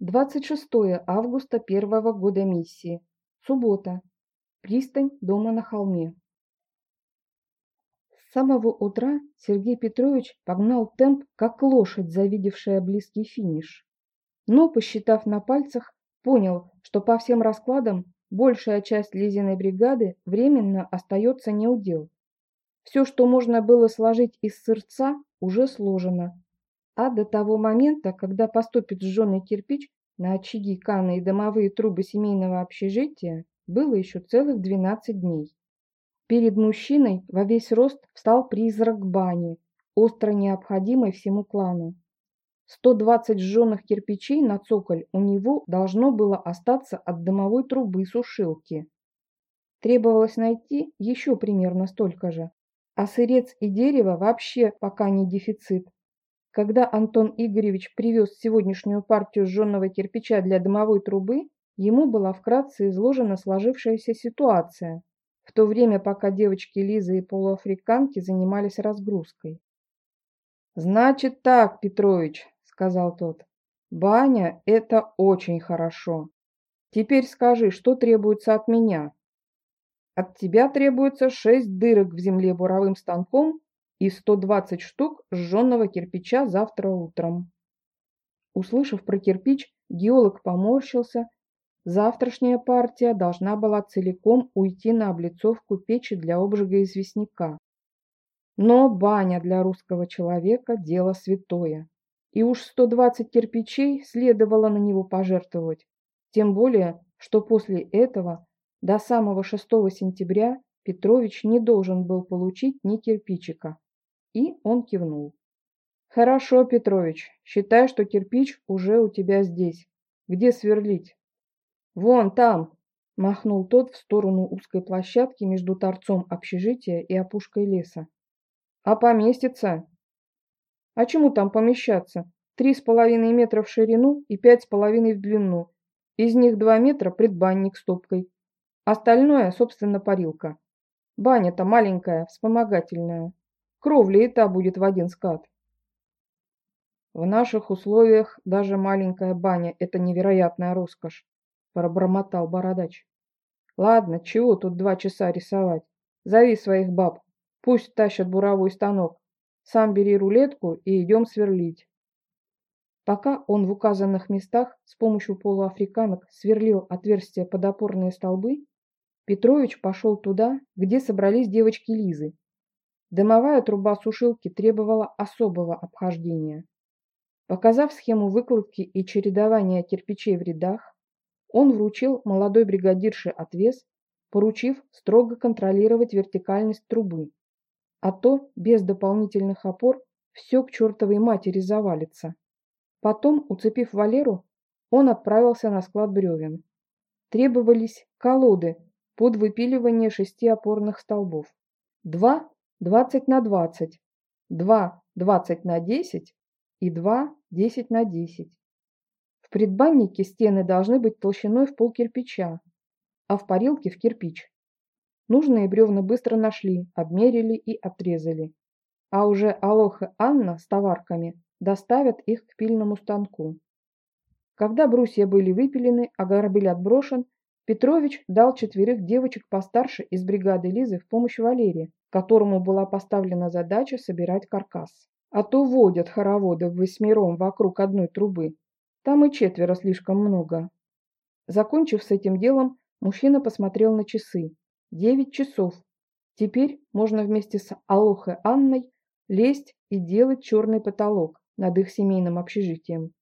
26 августа первого года миссии. Суббота. Пристань дома на холме. С самого утра Сергей Петрович погнал темп, как лошадь, завидевшая близкий финиш. Но, посчитав на пальцах, понял, что по всем раскладам большая часть Лизиной бригады временно остается неудел. Все, что можно было сложить из сырца, уже сложено, а до того момента, когда поступит сжженный кирпич на очаги, каны и домовые трубы семейного общежития, было еще целых 12 дней. Перед мужчиной во весь рост встал призрак бани, остро необходимый всему клану. 120 сжженных кирпичей на цоколь у него должно было остаться от дымовой трубы сушилки. Требовалось найти еще примерно столько же, а сырец и дерево вообще пока не дефицит. Когда Антон Игоревич привез сегодняшнюю партию сжженного кирпича для дымовой трубы, ему была вкратце изложена сложившаяся ситуация, в то время пока девочки Лиза и полуафриканки занимались разгрузкой. «Значит так, Петрович», — сказал тот, — «баня — это очень хорошо. Теперь скажи, что требуется от меня?» «От тебя требуется шесть дырок в земле буровым станком и 120 штук сжженного кирпича завтра утром. Услышав про кирпич, геолог поморщился. Завтрашняя партия должна была целиком уйти на облицовку печи для обжига известняка. Но баня для русского человека – дело святое. И уж 120 кирпичей следовало на него пожертвовать. Тем более, что после этого до самого 6 сентября Петрович не должен был получить ни кирпичика. И он кивнул. «Хорошо, Петрович, считай, что кирпич уже у тебя здесь. Где сверлить?» «Вон там!» – махнул тот в сторону узкой площадки между торцом общежития и опушкой леса. «А поместится?» «А чему там помещаться? Три с половиной метра в ширину и пять с половиной в длину. Из них два метра предбанник с топкой. Остальное, собственно, парилка. Баня-то маленькая, вспомогательная. Кровля и та будет в один скат. В наших условиях даже маленькая баня – это невероятная роскошь, пробормотал бородач. Ладно, чего тут два часа рисовать? Зови своих баб, пусть тащат буровой станок. Сам бери рулетку и идем сверлить. Пока он в указанных местах с помощью полуафриканок сверлил отверстия под опорные столбы, Петрович пошел туда, где собрались девочки Лизы, Дымовая труба сушилки требовала особого обхождения. Показав схему выкладки и чередования кирпичей в рядах, он вручил молодой бригадирше отвес, поручив строго контролировать вертикальность трубы. А то без дополнительных опор все к чертовой матери завалится. Потом, уцепив Валеру, он отправился на склад бревен. Требовались колоды под выпиливание шести опорных столбов. Два 20 на 20, 2 20 на 10 и 2 10 на 10. В предбаннике стены должны быть толщиной в пол кирпича, а в парилке в кирпич. Нужные бревна быстро нашли, обмерили и отрезали. А уже Алоха Анна с товарками доставят их к пильному станку. Когда брусья были выпилены, а горбыль отброшен, Петрович дал четверых девочек постарше из бригады Лизы в помощь Валерии, которому была поставлена задача собирать каркас. А то водят хороводов восьмером вокруг одной трубы. Там и четверо слишком много. Закончив с этим делом, мужчина посмотрел на часы. Девять часов. Теперь можно вместе с Алохой Анной лезть и делать черный потолок над их семейным общежитием.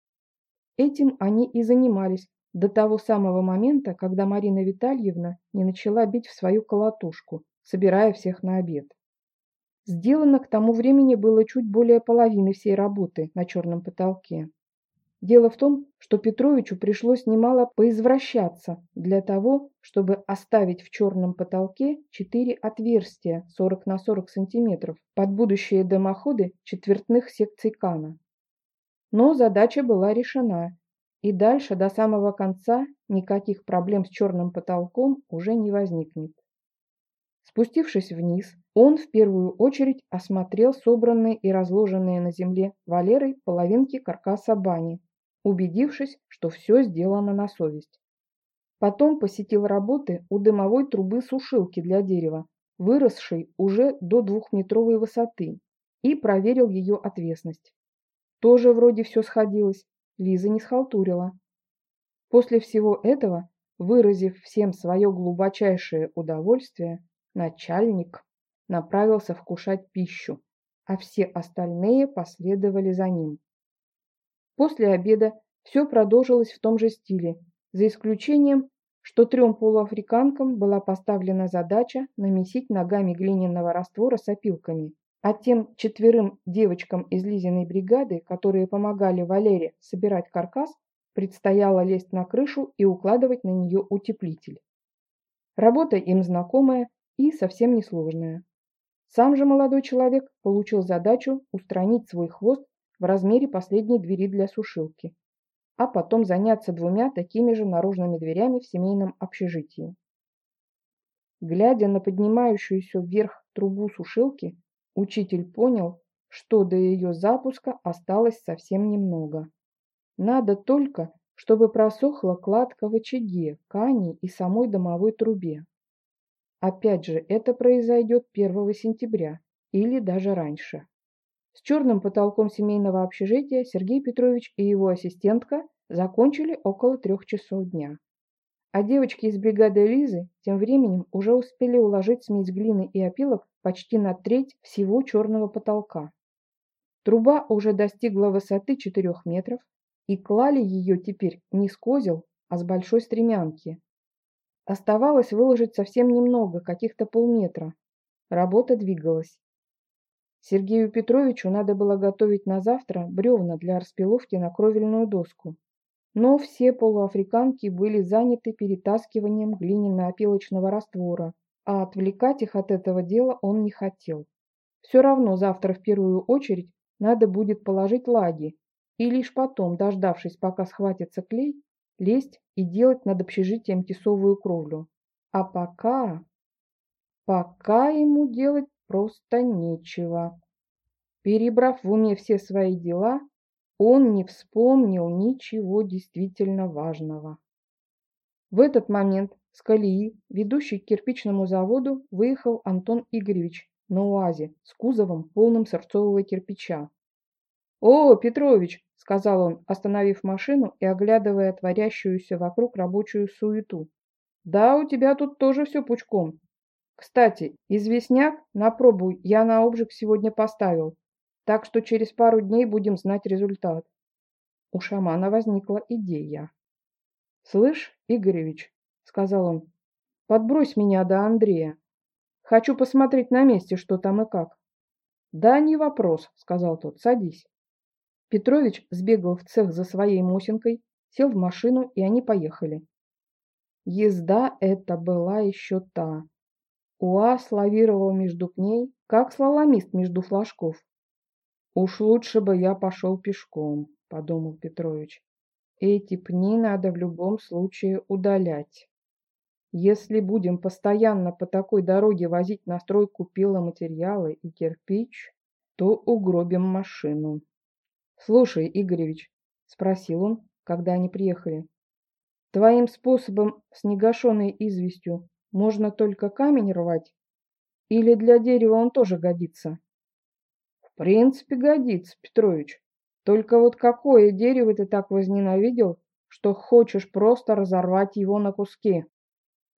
Этим они и занимались, до того самого момента, когда Марина Витальевна не начала бить в свою колотушку, собирая всех на обед. Сделано к тому времени было чуть более половины всей работы на черном потолке. Дело в том, что Петровичу пришлось немало поизвращаться для того, чтобы оставить в черном потолке четыре отверстия 40 на 40 сантиметров под будущие дымоходы четвертных секций кана. Но задача была решена, и дальше до самого конца никаких проблем с черным потолком уже не возникнет. Спустившись вниз, он в первую очередь осмотрел собранные и разложенные на земле Валерой половинки каркаса бани. убедившись, что все сделано на совесть. Потом посетил работы у дымовой трубы сушилки для дерева, выросшей уже до двухметровой высоты, и проверил ее отвесность. Тоже вроде все сходилось, Лиза не схалтурила. После всего этого, выразив всем свое глубочайшее удовольствие, начальник направился вкушать пищу, а все остальные последовали за ним. После обеда все продолжилось в том же стиле, за исключением, что трем полуафриканкам была поставлена задача намесить ногами глиняного раствора с опилками, а тем четверым девочкам из Лизиной бригады, которые помогали Валере собирать каркас, предстояло лезть на крышу и укладывать на нее утеплитель. Работа им знакомая и совсем несложная. Сам же молодой человек получил задачу устранить свой хвост в размере последней двери для сушилки, а потом заняться двумя такими же наружными дверями в семейном общежитии. Глядя на поднимающуюся вверх трубу сушилки, учитель понял, что до ее запуска осталось совсем немного. Надо только, чтобы просохла кладка в очаге, кани и самой домовой трубе. Опять же, это произойдет 1 сентября или даже раньше. С черным потолком семейного общежития Сергей Петрович и его ассистентка закончили около трех часов дня. А девочки из бригады Лизы тем временем уже успели уложить смесь глины и опилок почти на треть всего черного потолка. Труба уже достигла высоты 4 метров, и клали ее теперь не с козел, а с большой стремянки. Оставалось выложить совсем немного, каких-то полметра. Работа двигалась. Сергею Петровичу надо было готовить на завтра бревна для распиловки на кровельную доску. Но все полуафриканки были заняты перетаскиванием глиняно-опилочного раствора, а отвлекать их от этого дела он не хотел. Все равно завтра в первую очередь надо будет положить лаги, и лишь потом, дождавшись, пока схватится клей, лезть и делать над общежитием тесовую кровлю. А пока... Пока ему делать просто нечего. Перебрав в уме все свои дела, он не вспомнил ничего действительно важного. В этот момент с колеи, ведущей к кирпичному заводу, выехал Антон Игоревич на УАЗе с кузовом, полным сырцового кирпича. «О, Петрович, сказал он, остановив машину и оглядывая творящуюся вокруг рабочую суету. «Да, у тебя тут тоже все пучком. Кстати, известняк на пробу я на обжиг сегодня поставил, так что через пару дней будем знать результат». У шамана возникла идея. «Слышь, Игоревич», — сказал он, — «подбрось меня до Андрея. Хочу посмотреть на месте, что там и как». «Да, не вопрос», — сказал тот, — «садись». Петрович сбегал в цех за своей Мосинкой, сел в машину, и они поехали. Езда эта была еще та. УАЗ лавировал между пней, как слаломист между флажков. «Уж лучше бы я пошел пешком», — подумал Петрович. «Эти пни надо в любом случае удалять. Если будем постоянно по такой дороге возить на стройку пиломатериалы и кирпич, то угробим машину». «Слушай, Игоревич», — спросил он, когда они приехали, — «твоим способом с негашенной известью можно только камень рвать? Или для дерева он тоже годится?» «В принципе, годится, Петрович. Только вот какое дерево ты так возненавидел, что хочешь просто разорвать его на куски?»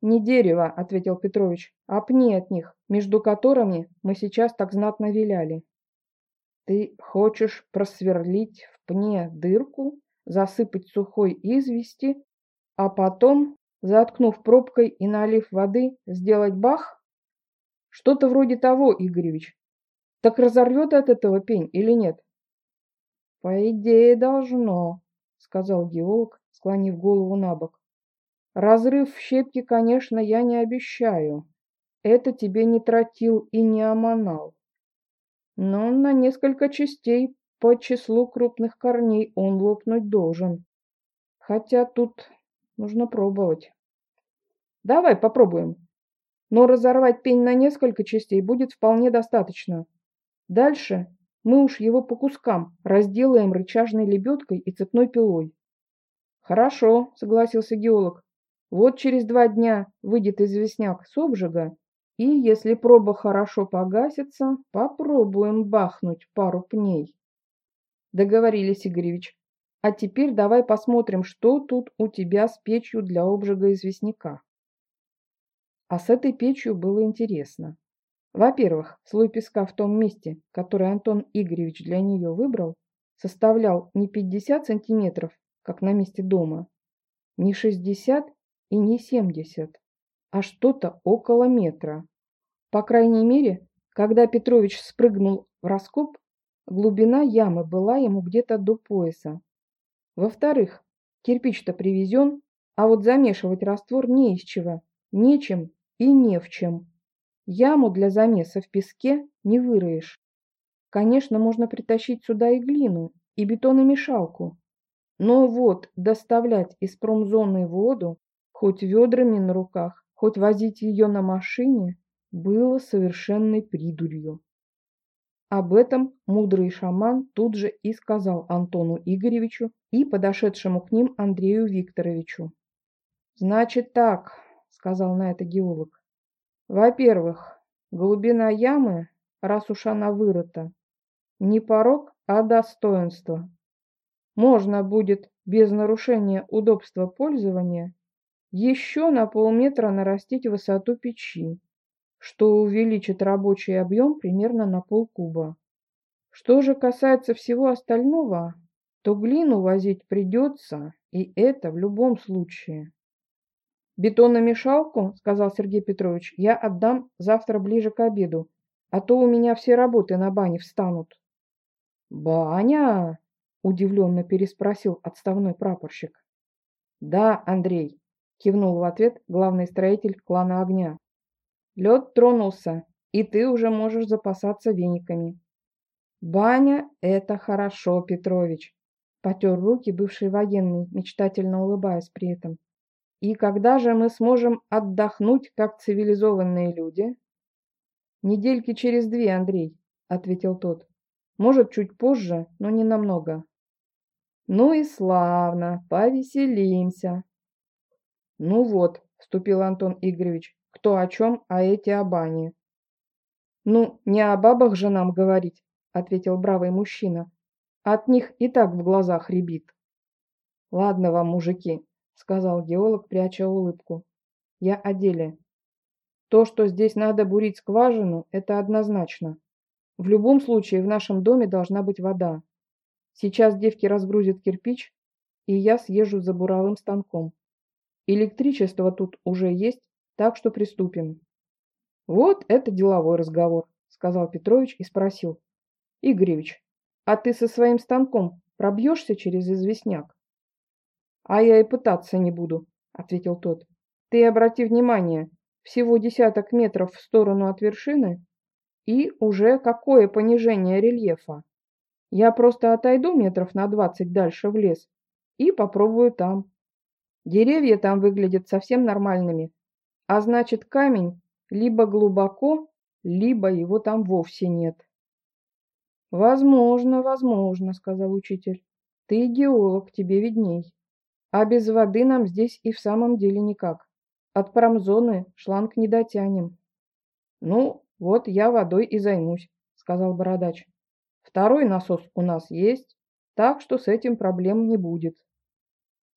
«Не дерево», — ответил Петрович, — «а пни от них, между которыми мы сейчас так знатно виляли». Ты хочешь просверлить в пне дырку, засыпать сухой извести, а потом, заткнув пробкой и налив воды, сделать бах? Что-то вроде того, Игоревич. Так разорвет от этого пень или нет? По идее, должно, сказал геолог, склонив голову на бок. Разрыв в щепки, конечно, я не обещаю. Это тебе не тротил и не аманал но на несколько частей по числу крупных корней он лопнуть должен. Хотя тут нужно пробовать. Давай попробуем. Но разорвать пень на несколько частей будет вполне достаточно. Дальше мы уж его по кускам разделаем рычажной лебедкой и цепной пилой. Хорошо, согласился геолог. Вот через два дня выйдет известняк с обжига, и если проба хорошо погасится, попробуем бахнуть пару пней. Договорились, Игоревич. А теперь давай посмотрим, что тут у тебя с печью для обжига известняка. А с этой печью было интересно. Во-первых, слой песка в том месте, который Антон Игоревич для нее выбрал, составлял не 50 сантиметров, как на месте дома, не 60 и не 70, а что-то около метра. По крайней мере, когда Петрович спрыгнул в раскоп, глубина ямы была ему где-то до пояса. Во-вторых, кирпич-то привезен, а вот замешивать раствор не из чего, нечем и не в чем. Яму для замеса в песке не выроешь. Конечно, можно притащить сюда и глину, и бетономешалку. Но вот доставлять из промзоны воду, хоть ведрами на руках, хоть возить ее на машине, было совершенной придурью. Об этом мудрый шаман тут же и сказал Антону Игоревичу и подошедшему к ним Андрею Викторовичу. «Значит так», — сказал на это геолог. Во-первых, глубина ямы, раз уж она вырыта, не порог, а достоинство. Можно будет без нарушения удобства пользования еще на полметра нарастить высоту печи, что увеличит рабочий объем примерно на полкуба. Что же касается всего остального, то глину возить придется, и это в любом случае. «Бетономешалку, — сказал Сергей Петрович, — я отдам завтра ближе к обеду, а то у меня все работы на бане встанут». «Баня?» — удивленно переспросил отставной прапорщик. «Да, Андрей», — кивнул в ответ главный строитель клана огня. «Лед тронулся, и ты уже можешь запасаться вениками». «Баня — это хорошо, Петрович», — потер руки бывший военный, мечтательно улыбаясь при этом. И когда же мы сможем отдохнуть, как цивилизованные люди? Недельки через две, Андрей, ответил тот. Может, чуть позже, но не намного. Ну и славно, повеселимся. Ну вот, вступил Антон Игоревич, кто о чем, а эти о бане. Ну, не о бабах же нам говорить, ответил бравый мужчина. От них и так в глазах рябит. Ладно вам, мужики, сказал геолог, пряча улыбку. Я о деле. То, что здесь надо бурить скважину, это однозначно. В любом случае в нашем доме должна быть вода. Сейчас девки разгрузят кирпич, и я съезжу за буровым станком. Электричество тут уже есть, так что приступим. Вот это деловой разговор, сказал Петрович и спросил. Игоревич, а ты со своим станком пробьешься через известняк? «А я и пытаться не буду», — ответил тот. «Ты обрати внимание, всего десяток метров в сторону от вершины, и уже какое понижение рельефа. Я просто отойду метров на двадцать дальше в лес и попробую там. Деревья там выглядят совсем нормальными, а значит камень либо глубоко, либо его там вовсе нет. «Возможно, возможно», — сказал учитель. «Ты геолог, тебе видней». А без воды нам здесь и в самом деле никак. От промзоны шланг не дотянем. Ну, вот я водой и займусь, сказал бородач. Второй насос у нас есть, так что с этим проблем не будет.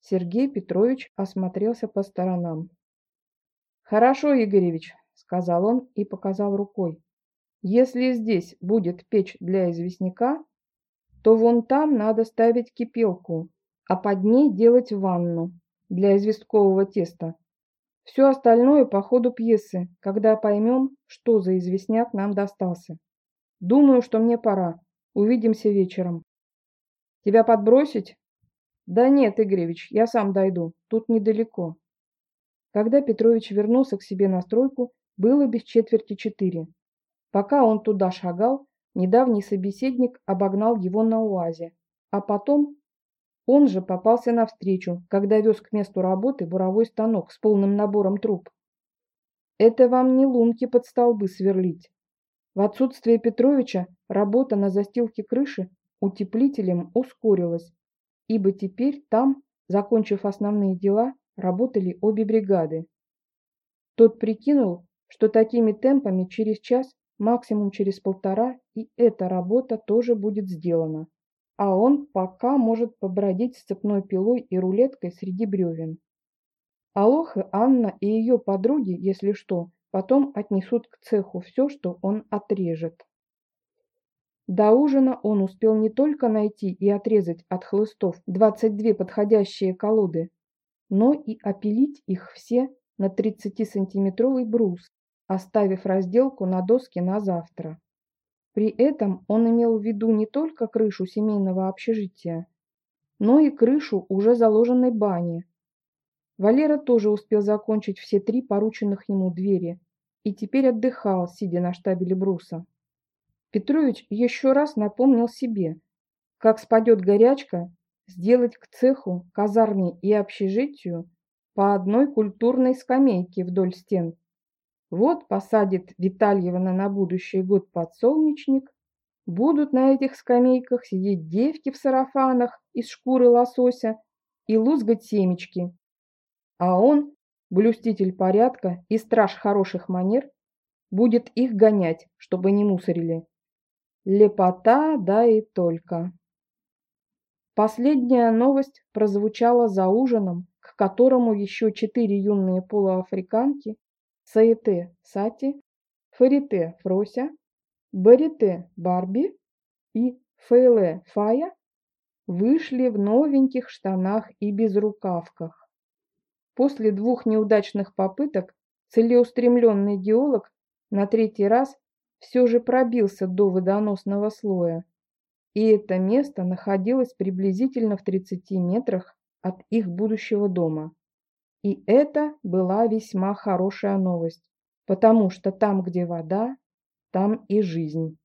Сергей Петрович осмотрелся по сторонам. «Хорошо, Игоревич», — сказал он и показал рукой. «Если здесь будет печь для известняка, то вон там надо ставить кипелку, а под ней делать ванну для известкового теста. Все остальное по ходу пьесы, когда поймем, что за известняк нам достался. Думаю, что мне пора. Увидимся вечером. Тебя подбросить? Да нет, Игоревич, я сам дойду. Тут недалеко. Когда Петрович вернулся к себе на стройку, было без четверти четыре. Пока он туда шагал, недавний собеседник обогнал его на УАЗе, а потом он же попался навстречу, когда вез к месту работы буровой станок с полным набором труб. Это вам не лунки под столбы сверлить. В отсутствие Петровича работа на застилке крыши утеплителем ускорилась, ибо теперь там закончив основные дела, работали обе бригады. Тот прикинул, что такими темпами через час, максимум через полтора, и эта работа тоже будет сделана. А он пока может побродить с цепной пилой и рулеткой среди бревен. Алоха, Анна и ее подруги, если что, потом отнесут к цеху все, что он отрежет. До ужина он успел не только найти и отрезать от хлыстов 22 подходящие колоды, но и опилить их все на 30-сантиметровый брус, оставив разделку на доске на завтра. При этом он имел в виду не только крышу семейного общежития, но и крышу уже заложенной бани. Валера тоже успел закончить все три порученных ему двери и теперь отдыхал, сидя на штабеле бруса. Петрович еще раз напомнил себе, как спадет горячка, сделать к цеху, казарме и общежитию по одной культурной скамейке вдоль стен. Вот посадит Витальевна на будущий год подсолнечник, будут на этих скамейках сидеть девки в сарафанах из шкуры лосося и лузгать семечки. А он, блюститель порядка и страж хороших манер, будет их гонять, чтобы не мусорили. Лепота, да и только. Последняя новость прозвучала за ужином, к которому еще четыре юные полуафриканки Саите Сати, Фарите Фрося, Барите Барби и Фейле Фая вышли в новеньких штанах и безрукавках. После двух неудачных попыток целеустремленный геолог на третий раз все же пробился до водоносного слоя, и это место находилось приблизительно в 30 метрах от их будущего дома. И это была весьма хорошая новость, потому что там, где вода, там и жизнь.